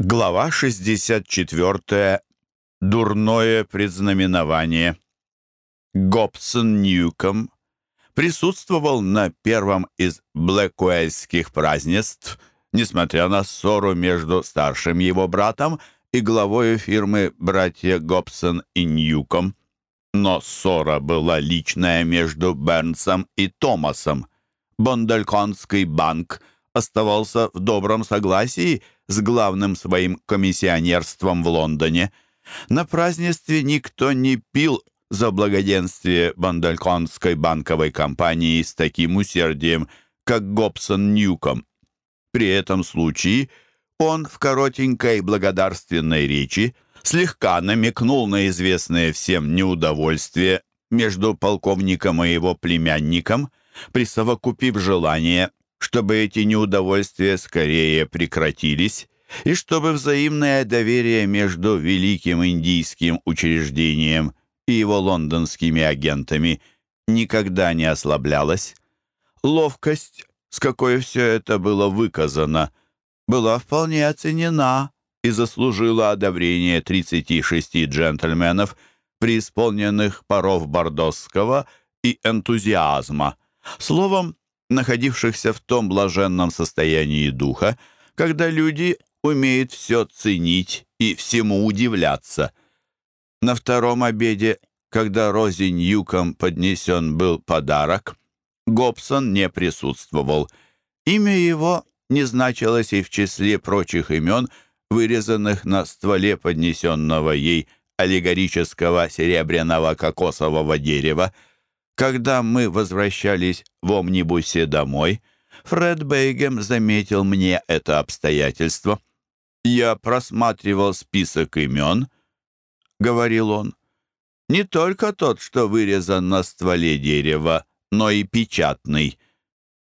Глава 64. Дурное предзнаменование. Гобсон Ньюком присутствовал на первом из блэкуэльских празднеств, несмотря на ссору между старшим его братом и главой фирмы братья Гобсон и Ньюком. Но ссора была личная между Бернсом и Томасом. Бондальконский банк оставался в добром согласии – с главным своим комиссионерством в Лондоне. На празднестве никто не пил за благоденствие Бандальконской банковой компании с таким усердием, как Гобсон Ньюком. При этом случае он в коротенькой благодарственной речи слегка намекнул на известное всем неудовольствие между полковником и его племянником, присовокупив желание чтобы эти неудовольствия скорее прекратились и чтобы взаимное доверие между великим индийским учреждением и его лондонскими агентами никогда не ослаблялось. Ловкость, с какой все это было выказано, была вполне оценена и заслужила одобрение 36 джентльменов, преисполненных паров бордосского и энтузиазма. Словом, находившихся в том блаженном состоянии духа, когда люди умеют все ценить и всему удивляться. На втором обеде, когда Рози Ньюком поднесен был подарок, Гобсон не присутствовал. Имя его не значилось и в числе прочих имен, вырезанных на стволе поднесенного ей аллегорического серебряного кокосового дерева — когда мы возвращались в омнибусе домой, Фред Бейгем заметил мне это обстоятельство. «Я просматривал список имен», — говорил он. «Не только тот, что вырезан на стволе дерева, но и печатный.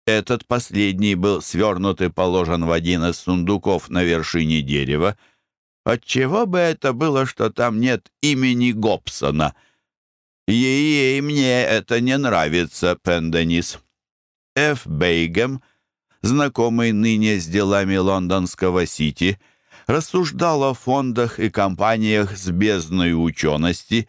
Этот последний был свернут и положен в один из сундуков на вершине дерева. Отчего бы это было, что там нет имени Гобсона?» Ей-ей, мне это не нравится, Пенденис. Ф. Бейгем, знакомый ныне с делами лондонского Сити, рассуждал о фондах и компаниях с бездной учености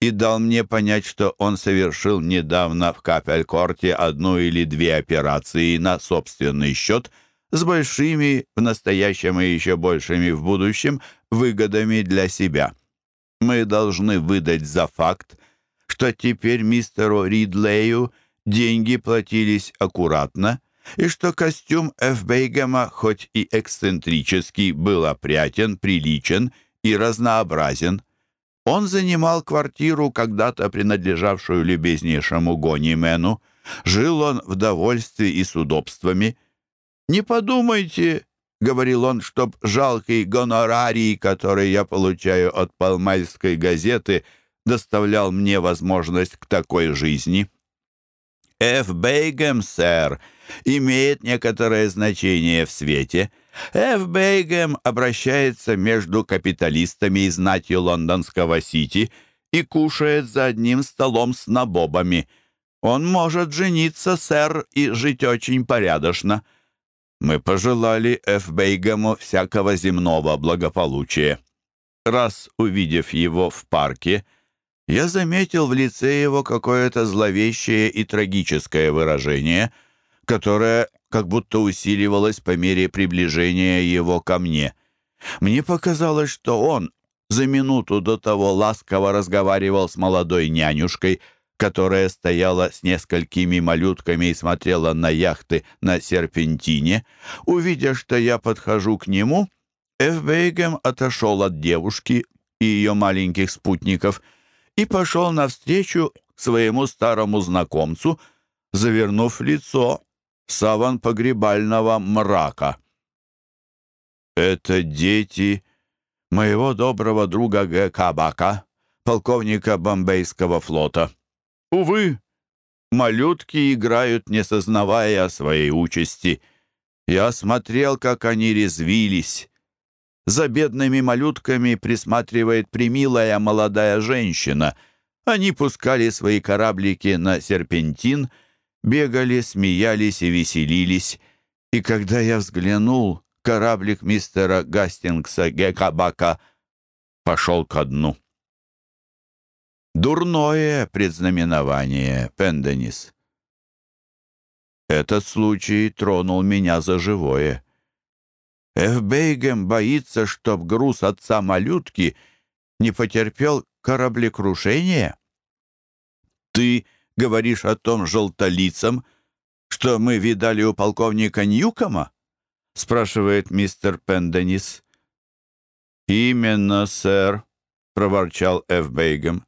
и дал мне понять, что он совершил недавно в Капелькорте одну или две операции на собственный счет с большими в настоящем и еще большими в будущем выгодами для себя. Мы должны выдать за факт, что теперь мистеру Ридлею деньги платились аккуратно, и что костюм Ф. Бейгема, хоть и эксцентрический, был опрятен, приличен и разнообразен. Он занимал квартиру, когда-то принадлежавшую любезнейшему Гонимену. Жил он в довольстве и с удобствами. «Не подумайте», — говорил он, — «чтоб жалкий гонорарий, который я получаю от Палмальской газеты, — доставлял мне возможность к такой жизни. Ф. Бейгем, сэр, имеет некоторое значение в свете. Ф. Бейгем обращается между капиталистами и знатью лондонского Сити и кушает за одним столом с набобами. Он может жениться, сэр, и жить очень порядочно. Мы пожелали Ф. Бейгему всякого земного благополучия. Раз увидев его в парке, я заметил в лице его какое-то зловещее и трагическое выражение, которое как будто усиливалось по мере приближения его ко мне. Мне показалось, что он за минуту до того ласково разговаривал с молодой нянюшкой, которая стояла с несколькими малютками и смотрела на яхты на серпентине. Увидя, что я подхожу к нему, Эфбейгем отошел от девушки и ее маленьких спутников — и пошел навстречу своему старому знакомцу, завернув лицо в саван погребального мрака. «Это дети моего доброго друга Г. Кабака, полковника Бомбейского флота. Увы, малютки играют, не сознавая своей участи. Я смотрел, как они резвились, за бедными малютками присматривает примилая молодая женщина. Они пускали свои кораблики на серпентин, бегали, смеялись и веселились. И когда я взглянул, кораблик мистера Гастингса Гекабака пошел ко дну. Дурное предзнаменование, Пенденис. Этот случай тронул меня за живое. Эфбейгем боится, чтоб груз отца малютки не потерпел кораблекрушения. Ты говоришь о том желтолицам, что мы видали у полковника Ньюкома? спрашивает мистер Пенденис. «Именно, сэр», — проворчал Эфбейгем.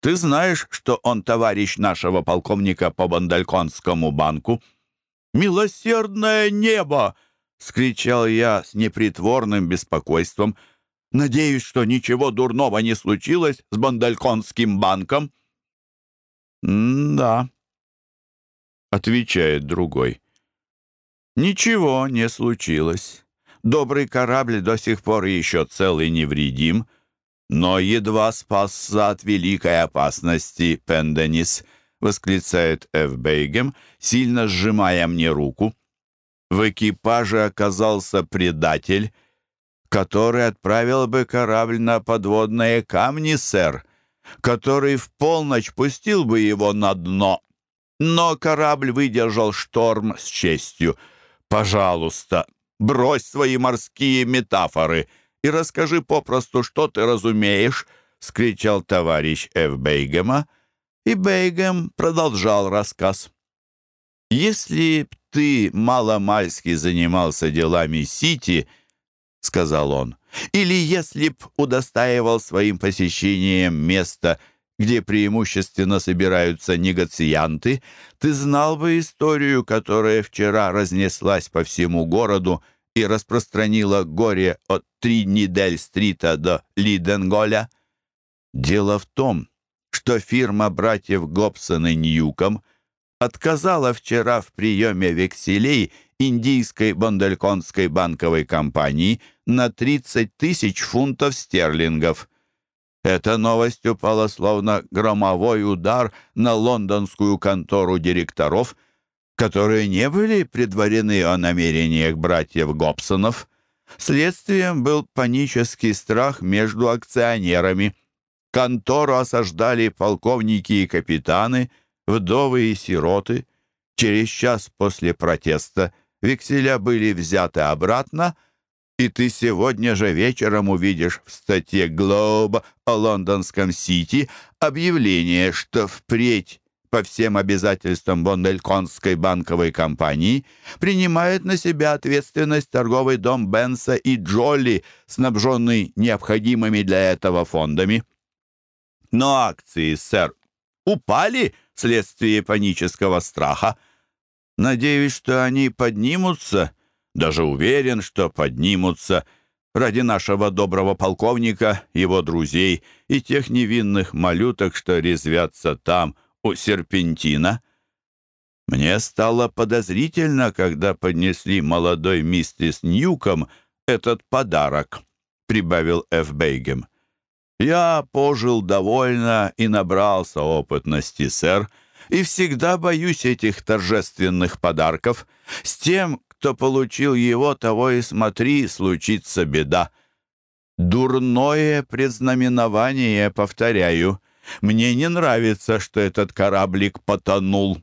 Ты знаешь, что он товарищ нашего полковника по Бандальконскому банку?» «Милосердное небо!» — скричал я с непритворным беспокойством. «Надеюсь, что ничего дурного не случилось с Бандальконским банком». «Да», — отвечает другой. «Ничего не случилось. Добрый корабль до сих пор еще цел и невредим» но едва спасся от великой опасности Пенденис, восклицает Эфбейгем, сильно сжимая мне руку. В экипаже оказался предатель, который отправил бы корабль на подводные камни, сэр, который в полночь пустил бы его на дно. Но корабль выдержал шторм с честью. Пожалуйста, брось свои морские метафоры — и расскажи попросту, что ты разумеешь», — скричал товарищ Ф. Бейгема, и Бейгем продолжал рассказ. «Если ты маломальски занимался делами Сити, — сказал он, — или если б удостаивал своим посещением места, где преимущественно собираются негацианты, ты знал бы историю, которая вчера разнеслась по всему городу и распространила горе от Тринидель-стрита до Лиденголя. Дело в том, что фирма братьев Гобсон и Ньюком отказала вчера в приеме векселей индийской Бондельконской банковой компании на 30 тысяч фунтов стерлингов. Эта новость упала словно громовой удар на лондонскую контору директоров – которые не были предварены о намерениях братьев Гобсонов. Следствием был панический страх между акционерами. Контору осаждали полковники и капитаны, вдовы и сироты. Через час после протеста векселя были взяты обратно, и ты сегодня же вечером увидишь в статье «Глоба» о лондонском Сити объявление, что впредь по всем обязательствам Бондельконской банковой компании принимает на себя ответственность торговый дом Бенса и Джолли, снабженный необходимыми для этого фондами. Но акции, сэр, упали вследствие панического страха. Надеюсь, что они поднимутся, даже уверен, что поднимутся ради нашего доброго полковника, его друзей и тех невинных малюток, что резвятся там, у серпентина. Мне стало подозрительно, когда поднесли молодой миссис Ньюком этот подарок, прибавил Ф. Бейгем. Я пожил довольно и набрался опытности, сэр, и всегда боюсь этих торжественных подарков. С тем, кто получил его, того и смотри, случится беда. Дурное предзнаменование, повторяю, мне не нравится, что этот кораблик потонул».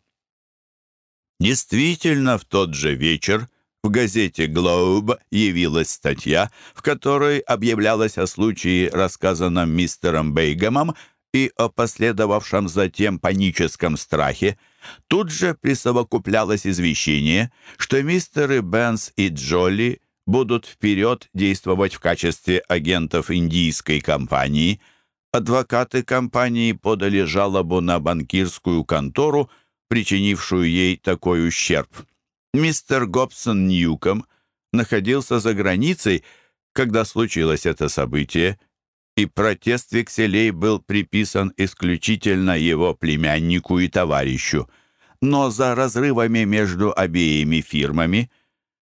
Действительно, в тот же вечер в газете «Глоуб» явилась статья, в которой объявлялось о случае, рассказанном мистером Бейгемом, и о последовавшем затем паническом страхе. Тут же присовокуплялось извещение, что мистеры Бенс и Джоли будут вперед действовать в качестве агентов индийской компании – адвокаты компании подали жалобу на банкирскую контору, причинившую ей такой ущерб. Мистер Гобсон Ньюком находился за границей, когда случилось это событие, и протест векселей был приписан исключительно его племяннику и товарищу. Но за разрывами между обеими фирмами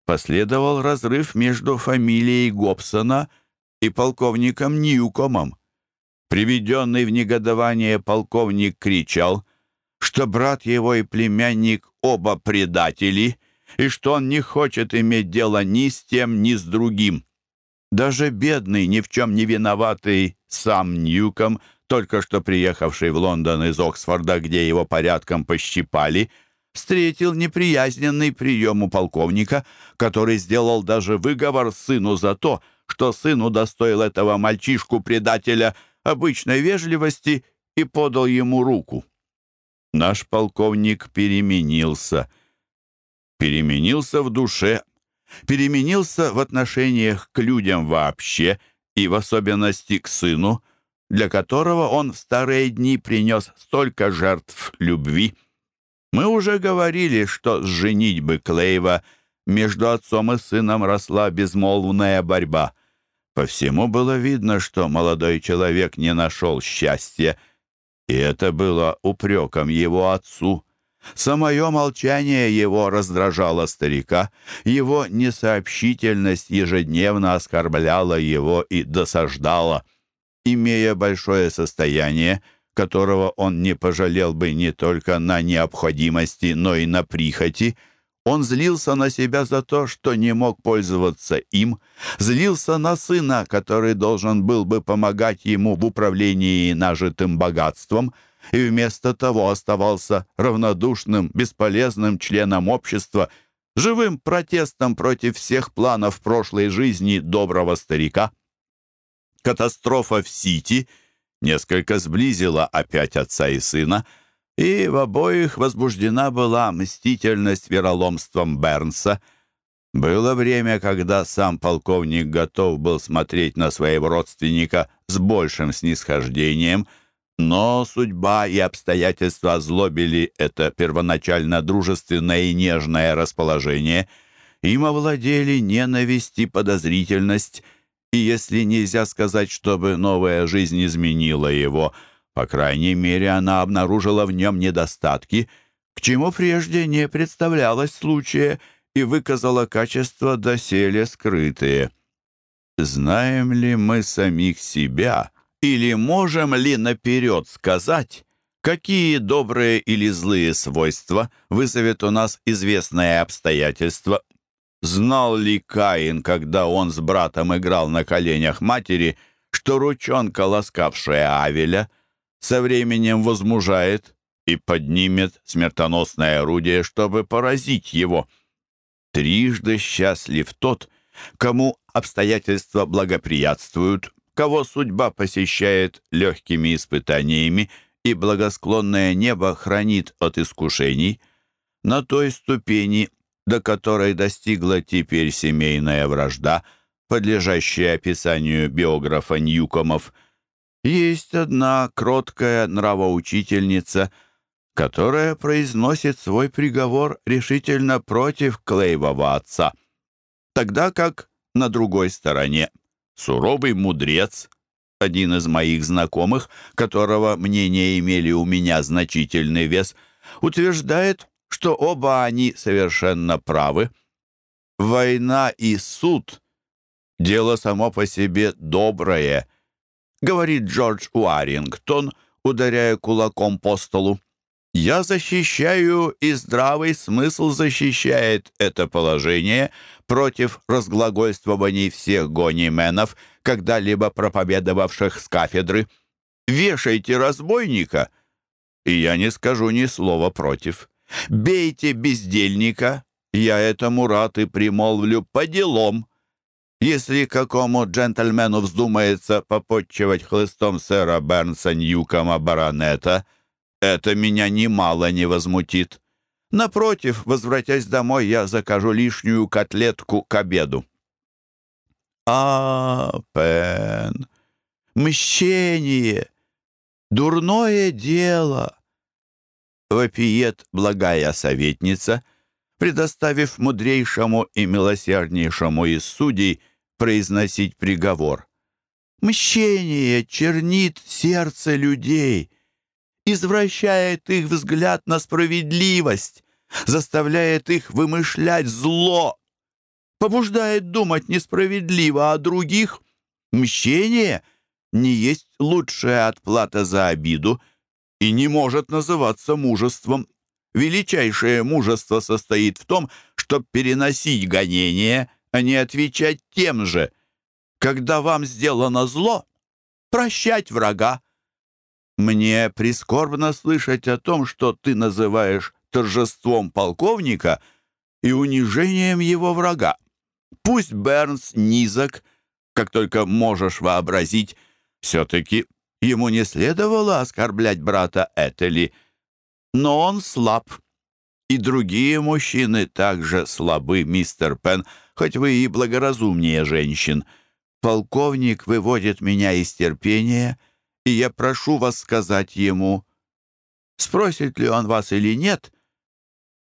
последовал разрыв между фамилией Гобсона и полковником Ньюкомом. Приведенный в негодование полковник кричал, что брат его и племянник оба предатели, и что он не хочет иметь дело ни с тем, ни с другим. Даже бедный, ни в чем не виноватый сам Ньюком, только что приехавший в Лондон из Оксфорда, где его порядком пощипали, встретил неприязненный прием у полковника, который сделал даже выговор сыну за то, что сын удостоил этого мальчишку-предателя обычной вежливости и подал ему руку. Наш полковник переменился. Переменился в душе, переменился в отношениях к людям вообще и в особенности к сыну, для которого он в старые дни принес столько жертв любви. Мы уже говорили, что с женитьбы Клейва между отцом и сыном росла безмолвная борьба. По всему было видно, что молодой человек не нашел счастья, и это было упреком его отцу. Самое молчание его раздражало старика, его несообщительность ежедневно оскорбляла его и досаждала. Имея большое состояние, которого он не пожалел бы не только на необходимости, но и на прихоти, он злился на себя за то, что не мог пользоваться им, злился на сына, который должен был бы помогать ему в управлении нажитым богатством, и вместо того оставался равнодушным, бесполезным членом общества, живым протестом против всех планов прошлой жизни доброго старика. Катастрофа в Сити несколько сблизила опять отца и сына, и в обоих возбуждена была мстительность вероломством Бернса. Было время, когда сам полковник готов был смотреть на своего родственника с большим снисхождением, но судьба и обстоятельства озлобили это первоначально дружественное и нежное расположение. Им овладели ненависть и подозрительность, и если нельзя сказать, чтобы новая жизнь изменила его, по крайней мере, она обнаружила в нем недостатки, к чему прежде не представлялось случая, и выказала качества доселе скрытые. Знаем ли мы самих себя, или можем ли наперед сказать, какие добрые или злые свойства вызовет у нас известное обстоятельство, Знал ли Каин, когда он с братом играл на коленях матери, что ручонка, ласкавшая Авеля, со временем возмужает и поднимет смертоносное орудие, чтобы поразить его? Трижды счастлив тот, кому обстоятельства благоприятствуют, кого судьба посещает легкими испытаниями и благосклонное небо хранит от искушений. На той ступени до которой достигла теперь семейная вражда, подлежащая описанию биографа Ньюкомов, есть одна кроткая нравоучительница, которая произносит свой приговор решительно против Клейвова отца, тогда как на другой стороне суровый мудрец, один из моих знакомых, которого мнения имели у меня значительный вес, утверждает, что оба они совершенно правы. Война и суд — дело само по себе доброе, говорит Джордж Уарингтон, ударяя кулаком по столу. Я защищаю, и здравый смысл защищает это положение против разглагольствований всех гонименов, когда-либо проповедовавших с кафедры. Вешайте разбойника, и я не скажу ни слова против. Бейте бездельника, я этому рад и примолвлю по делам. Если какому джентльмену вздумается попотчевать хлыстом сэра Бернса Ньюкома баронета, это меня немало не возмутит. Напротив, возвратясь домой, я закажу лишнюю котлетку к обеду. А, Пен, мщение, дурное дело вопиет благая советница, предоставив мудрейшему и милосерднейшему из судей произносить приговор. Мщение чернит сердце людей, извращает их взгляд на справедливость, заставляет их вымышлять зло, побуждает думать несправедливо о других. Мщение не есть лучшая отплата за обиду — и не может называться мужеством. величайшее мужество состоит в том, чтобы переносить гонения, а не отвечать тем же. Когда вам сделано зло, прощать врага. Мне прискорбно слышать о том, что ты называешь торжеством полковника и унижением его врага. Пусть Бернс низок, как только можешь вообразить, все-таки ему не следовало оскорблять брата Этели, но он слаб. И другие мужчины также слабы, мистер Пен, хоть вы и благоразумнее женщин. Полковник выводит меня из терпения, и я прошу вас сказать ему, спросит ли он вас или нет,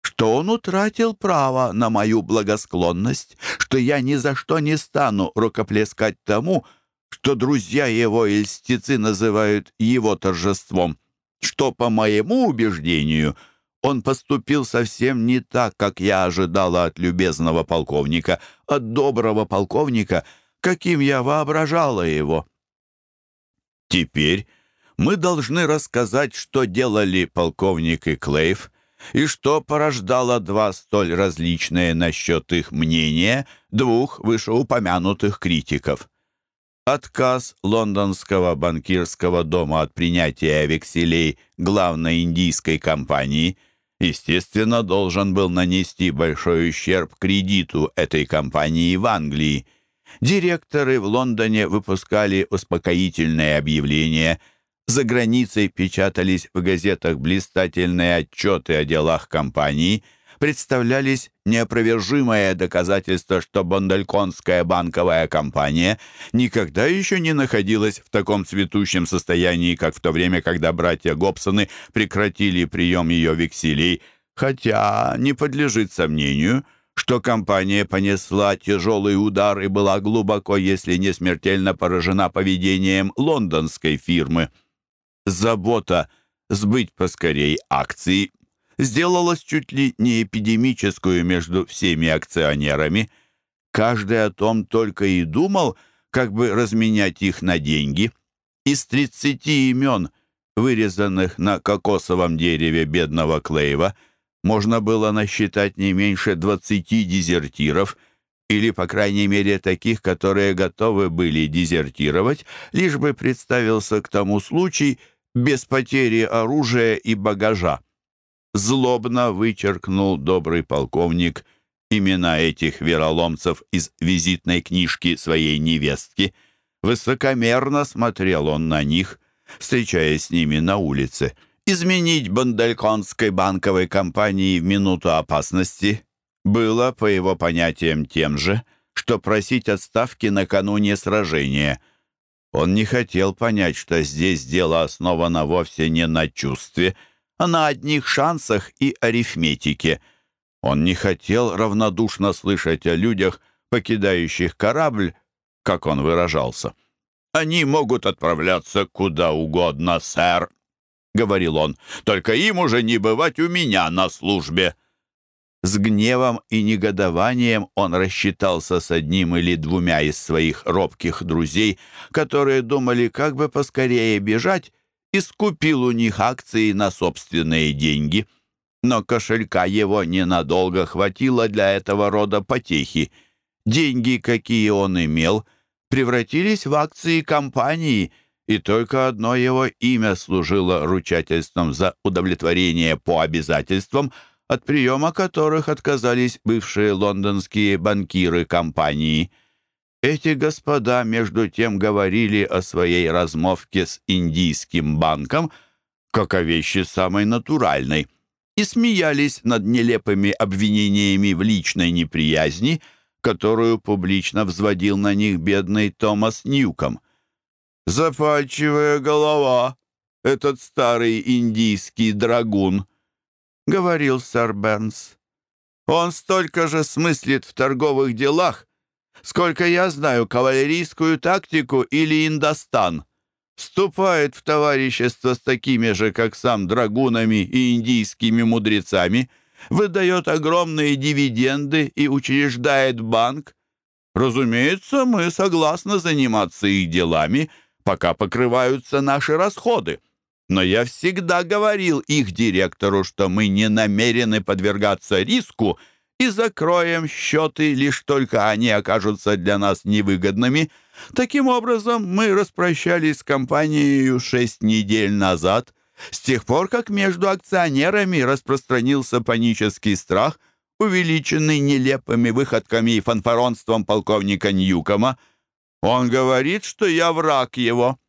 что он утратил право на мою благосклонность, что я ни за что не стану рукоплескать тому, что друзья его и льстецы называют его торжеством, что, по моему убеждению, он поступил совсем не так, как я ожидала от любезного полковника, от доброго полковника, каким я воображала его. Теперь мы должны рассказать, что делали полковник и Клейв, и что порождало два столь различные насчет их мнения двух вышеупомянутых критиков. Отказ лондонского банкирского дома от принятия векселей главной индийской компании естественно, должен был нанести большой ущерб кредиту этой компании в Англии. Директоры в Лондоне выпускали успокоительные объявления – за границей печатались в газетах блистательные отчеты о делах компании, представлялись неопровержимое доказательство, что Бондальконская банковая компания никогда еще не находилась в таком цветущем состоянии, как в то время, когда братья Гобсоны прекратили прием ее векселей, хотя не подлежит сомнению, что компания понесла тяжелый удар и была глубоко, если не смертельно поражена поведением лондонской фирмы забота сбыть поскорей акции сделалась чуть ли не эпидемическую между всеми акционерами. Каждый о том только и думал, как бы разменять их на деньги. Из тридцати имен, вырезанных на кокосовом дереве бедного Клейва, можно было насчитать не меньше двадцати дезертиров — или, по крайней мере, таких, которые готовы были дезертировать, лишь бы представился к тому случай, без потери оружия и багажа. Злобно вычеркнул добрый полковник имена этих вероломцев из визитной книжки своей невестки. Высокомерно смотрел он на них, встречаясь с ними на улице. Изменить Бандальконской банковой компании в минуту опасности было, по его понятиям, тем же, что просить отставки накануне сражения — он не хотел понять, что здесь дело основано вовсе не на чувстве, а на одних шансах и арифметике. Он не хотел равнодушно слышать о людях, покидающих корабль, как он выражался. «Они могут отправляться куда угодно, сэр», — говорил он, «только им уже не бывать у меня на службе». С гневом и негодованием он рассчитался с одним или двумя из своих робких друзей, которые думали, как бы поскорее бежать, и скупил у них акции на собственные деньги. Но кошелька его ненадолго хватило для этого рода потехи. Деньги, какие он имел, превратились в акции компании, и только одно его имя служило ручательством за удовлетворение по обязательствам – от приема которых отказались бывшие лондонские банкиры компании. Эти господа, между тем, говорили о своей размовке с индийским банком, как о вещи самой натуральной, и смеялись над нелепыми обвинениями в личной неприязни, которую публично взводил на них бедный Томас Ньюком. «Запальчивая голова, этот старый индийский драгун», — говорил сэр Бернс. «Он столько же смыслит в торговых делах, сколько я знаю кавалерийскую тактику или индостан. Вступает в товарищество с такими же, как сам, драгунами и индийскими мудрецами, выдает огромные дивиденды и учреждает банк. Разумеется, мы согласны заниматься их делами, пока покрываются наши расходы. Но я всегда говорил их директору, что мы не намерены подвергаться риску и закроем счеты, лишь только они окажутся для нас невыгодными. Таким образом, мы распрощались с компанией шесть недель назад, с тех пор, как между акционерами распространился панический страх, увеличенный нелепыми выходками и фанфаронством полковника Ньюкома. Он говорит, что я враг его.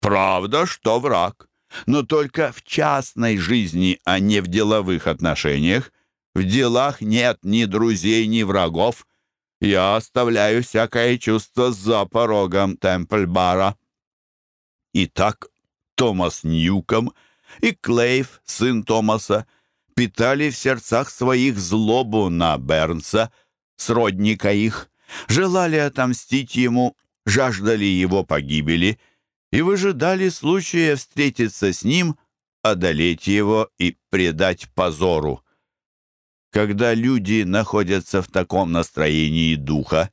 Правда, что враг, но только в частной жизни, а не в деловых отношениях. В делах нет ни друзей, ни врагов. Я оставляю всякое чувство за порогом Темпль-бара. Итак, Томас Ньюком и Клейв, сын Томаса, питали в сердцах своих злобу на Бернса, сродника их, желали отомстить ему, жаждали его погибели — и выжидали случая встретиться с ним, одолеть его и предать позору. Когда люди находятся в таком настроении духа,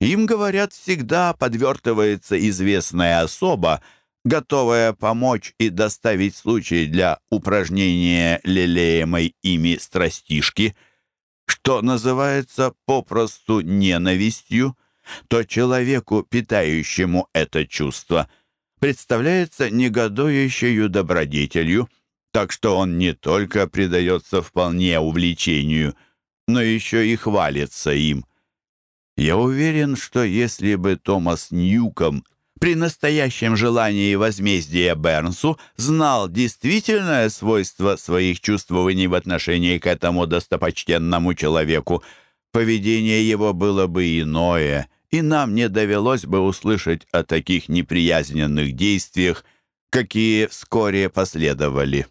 им, говорят, всегда подвертывается известная особа, готовая помочь и доставить случай для упражнения лелеемой ими страстишки, что называется попросту ненавистью, то человеку, питающему это чувство – представляется негодующей добродетелью, так что он не только предается вполне увлечению, но еще и хвалится им. Я уверен, что если бы Томас Ньюком при настоящем желании возмездия Бернсу знал действительное свойство своих чувствований в отношении к этому достопочтенному человеку, поведение его было бы иное — и нам не довелось бы услышать о таких неприязненных действиях, какие вскоре последовали.